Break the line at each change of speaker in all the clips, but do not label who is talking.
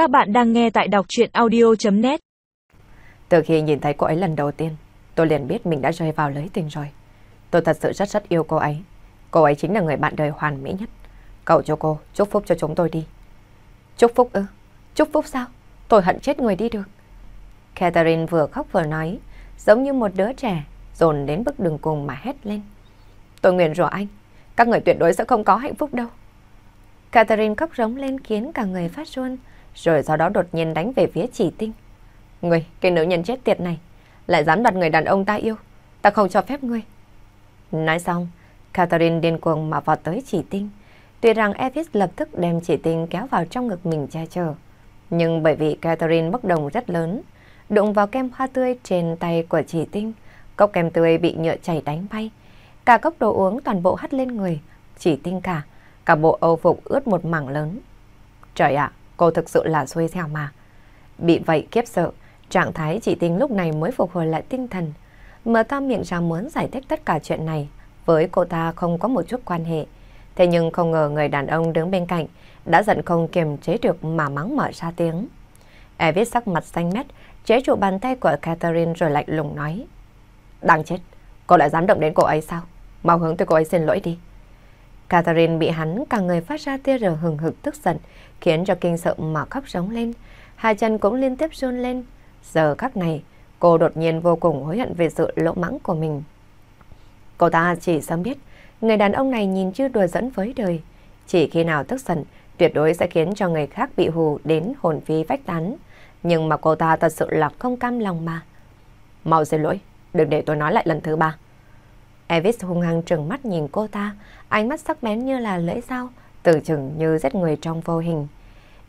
Các bạn đang nghe tại đọc chuyện audio.net
Từ khi nhìn thấy cô ấy lần đầu tiên, tôi liền biết mình đã rơi vào lưới tình rồi. Tôi thật sự rất rất yêu cô ấy. Cô ấy chính là người bạn đời hoàn mỹ nhất. Cậu cho cô, chúc phúc cho chúng tôi đi. Chúc phúc ư? Chúc phúc sao? Tôi hận chết người đi được. Catherine vừa khóc vừa nói, giống như một đứa trẻ, dồn đến bước đường cùng mà hét lên. Tôi nguyện rủa anh, các người tuyệt đối sẽ không có hạnh phúc đâu. Catherine khóc rống lên khiến cả người phát run, rồi sau đó đột nhiên đánh về phía chỉ tinh. ngươi cái nữ nhân chết tiệt này, lại dám đặt người đàn ông ta yêu, ta không cho phép ngươi. Nói xong, Catherine điên cuồng mà vọt tới chỉ tinh. Tuy rằng Evis lập tức đem chỉ tinh kéo vào trong ngực mình che chở. Nhưng bởi vì Catherine bất đồng rất lớn, đụng vào kem hoa tươi trên tay của chỉ tinh, cốc kem tươi bị nhựa chảy đánh bay. Cả cốc đồ uống toàn bộ hắt lên người, chỉ tinh cả, cả bộ âu phục ướt một mảng lớn. Trời ạ, cô thực sự là xui xẻo mà. Bị vậy kiếp sợ, trạng thái chỉ tinh lúc này mới phục hồi lại tinh thần. Mở to miệng ra muốn giải thích tất cả chuyện này, với cô ta không có một chút quan hệ. Thế nhưng không ngờ người đàn ông đứng bên cạnh đã giận không kiềm chế được mà mắng mở ra tiếng. Evis sắc mặt xanh mét, chế trụ bàn tay của Catherine rồi lạnh lùng nói. Đang chết, cô lại dám động đến cô ấy sao? Mau hướng tới cô ấy xin lỗi đi. Catherine bị hắn cả người phát ra tia rờ hừng hực tức giận, khiến cho kinh sợ mà khóc rống lên. Hai chân cũng liên tiếp run lên. Giờ khắc này, cô đột nhiên vô cùng hối hận về sự lỗ mãng của mình. Cô ta chỉ sớm biết, người đàn ông này nhìn chưa đùa dẫn với đời. Chỉ khi nào tức giận, tuyệt đối sẽ khiến cho người khác bị hù đến hồn phi vách tán. Nhưng mà cô ta thật sự là không cam lòng mà. Mau xin lỗi, đừng để tôi nói lại lần thứ ba. Evis hung hăng trừng mắt nhìn cô ta, ánh mắt sắc bén như là lưỡi dao, từ chừng như giết người trong vô hình.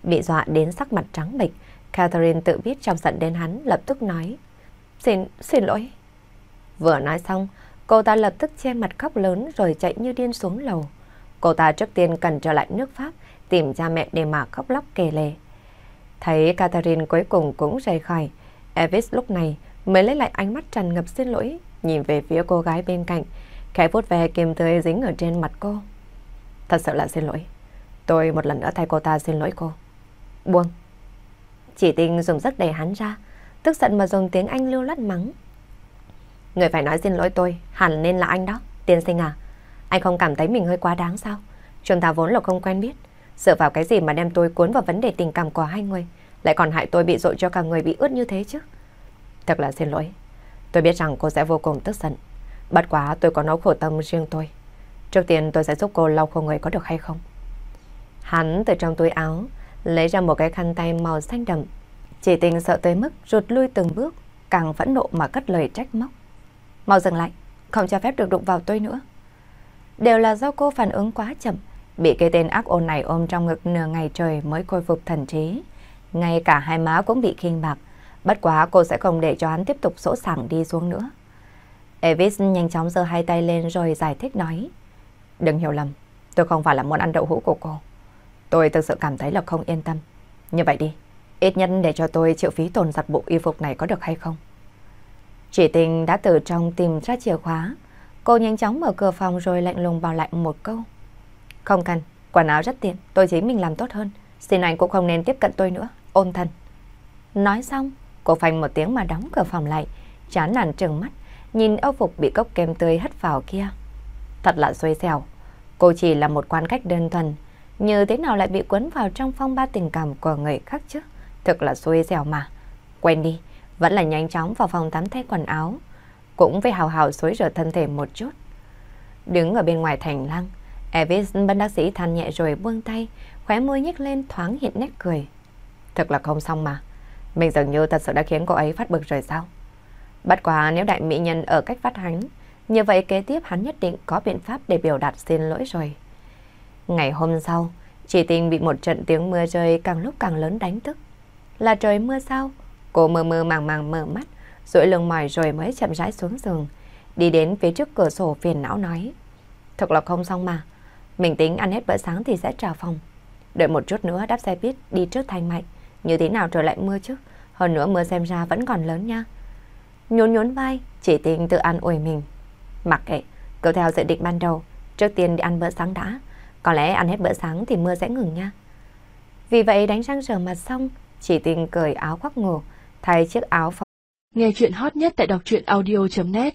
Bị dọa đến sắc mặt trắng bệch, Catherine tự biết trong giận đến hắn, lập tức nói. Xin, xin lỗi. Vừa nói xong, cô ta lập tức che mặt khóc lớn rồi chạy như điên xuống lầu. Cô ta trước tiên cần trở lại nước Pháp, tìm cha mẹ để mà khóc lóc kề lệ. Thấy Catherine cuối cùng cũng rời khỏi, Evis lúc này mới lấy lại ánh mắt tràn ngập xin lỗi, nhìn về phía cô gái bên cạnh, khẽ vuốt ve kiềm tươi dính ở trên mặt cô. Thật sự là xin lỗi. Tôi một lần nữa thay cô ta xin lỗi cô. Buông. Chỉ tình dùng rất đẩy hắn ra, tức giận mà dùng tiếng Anh lưu lắt mắng. Người phải nói xin lỗi tôi, hẳn nên là anh đó, tiên sinh à. Anh không cảm thấy mình hơi quá đáng sao? Chúng ta vốn là không quen biết. Dựa vào cái gì mà đem tôi cuốn vào vấn đề tình cảm của hai người, lại còn hại tôi bị dội cho cả người bị ướt như thế chứ? Thật là xin lỗi. Tôi biết rằng cô sẽ vô cùng tức giận. Bất quá tôi có nỗi khổ tâm riêng tôi. Trước tiên tôi sẽ giúp cô lau khô người có được hay không? Hắn từ trong túi áo lấy ra một cái khăn tay màu xanh đậm. Chỉ tình sợ tới mức rụt lui từng bước, càng phẫn nộ mà cất lời trách móc. Mau dừng lại, không cho phép được đụng vào tôi nữa. Đều là do cô phản ứng quá chậm, bị cái tên ác ôn này ôm trong ngực nửa ngày trời mới khôi phục thần trí. Ngay cả hai má cũng bị khinh bạc, bất quá cô sẽ không để cho hắn tiếp tục sỗ sàng đi xuống nữa. Evis nhanh chóng giơ hai tay lên rồi giải thích nói. Đừng hiểu lầm, tôi không phải là muốn ăn đậu hũ của cô. Tôi thực sự cảm thấy là không yên tâm. Như vậy đi, ít nhất để cho tôi chịu phí tồn giặt bộ y phục này có được hay không? Chỉ tình đã từ trong tìm ra chìa khóa. Cô nhanh chóng mở cửa phòng rồi lạnh lùng bảo lại một câu. Không cần, quần áo rất tiện, tôi chỉ mình làm tốt hơn. Xin anh cũng không nên tiếp cận tôi nữa, ôn thân. Nói xong, cô phanh một tiếng mà đóng cửa phòng lại, chán nản trừng mắt, nhìn âu phục bị cốc kem tươi hất vào kia. Thật là xui xẻo, cô chỉ là một quan cách đơn thuần, như thế nào lại bị cuốn vào trong phong ba tình cảm của người khác chứ? Thực là xui xẻo mà. Quen đi, vẫn là nhanh chóng vào phòng tắm thay quần áo, cũng phải hào hào xối rửa thân thể một chút. Đứng ở bên ngoài thành lăng Evis bất đắc sĩ than nhẹ rồi buông tay, khóe môi nhếch lên thoáng hiện nét cười. Thật là không xong mà, mình dường như thật sự đã khiến cô ấy phát bực rồi sao? Bất quá nếu đại mỹ nhân ở cách phát hắn, như vậy kế tiếp hắn nhất định có biện pháp để biểu đạt xin lỗi rồi. Ngày hôm sau, chỉ tình bị một trận tiếng mưa rơi càng lúc càng lớn đánh thức. Là trời mưa sao? Cô mơ mơ màng màng mở mắt, rũi lưng mỏi rồi mới chậm rãi xuống giường. Đi đến phía trước cửa sổ phiền não nói. Thật là không xong mà. Mình tính ăn hết bữa sáng thì sẽ trả phòng. Đợi một chút nữa đáp xe buýt đi trước thành mạnh. Như thế nào trời lại mưa chứ? Hơn nữa mưa xem ra vẫn còn lớn nha. Nhún nhún vai, chỉ tình tự ăn ủi mình. Mặc kệ, cứ theo dự định ban đầu, trước tiên đi ăn bữa sáng đã. Có lẽ ăn hết bữa sáng thì mưa sẽ ngừng nha. Vì vậy đánh răng rửa mặt xong, chỉ tình cởi áo khoác ngủ, thay chiếc áo phòng
Nghe chuyện hot nhất tại đọc truyện audio.net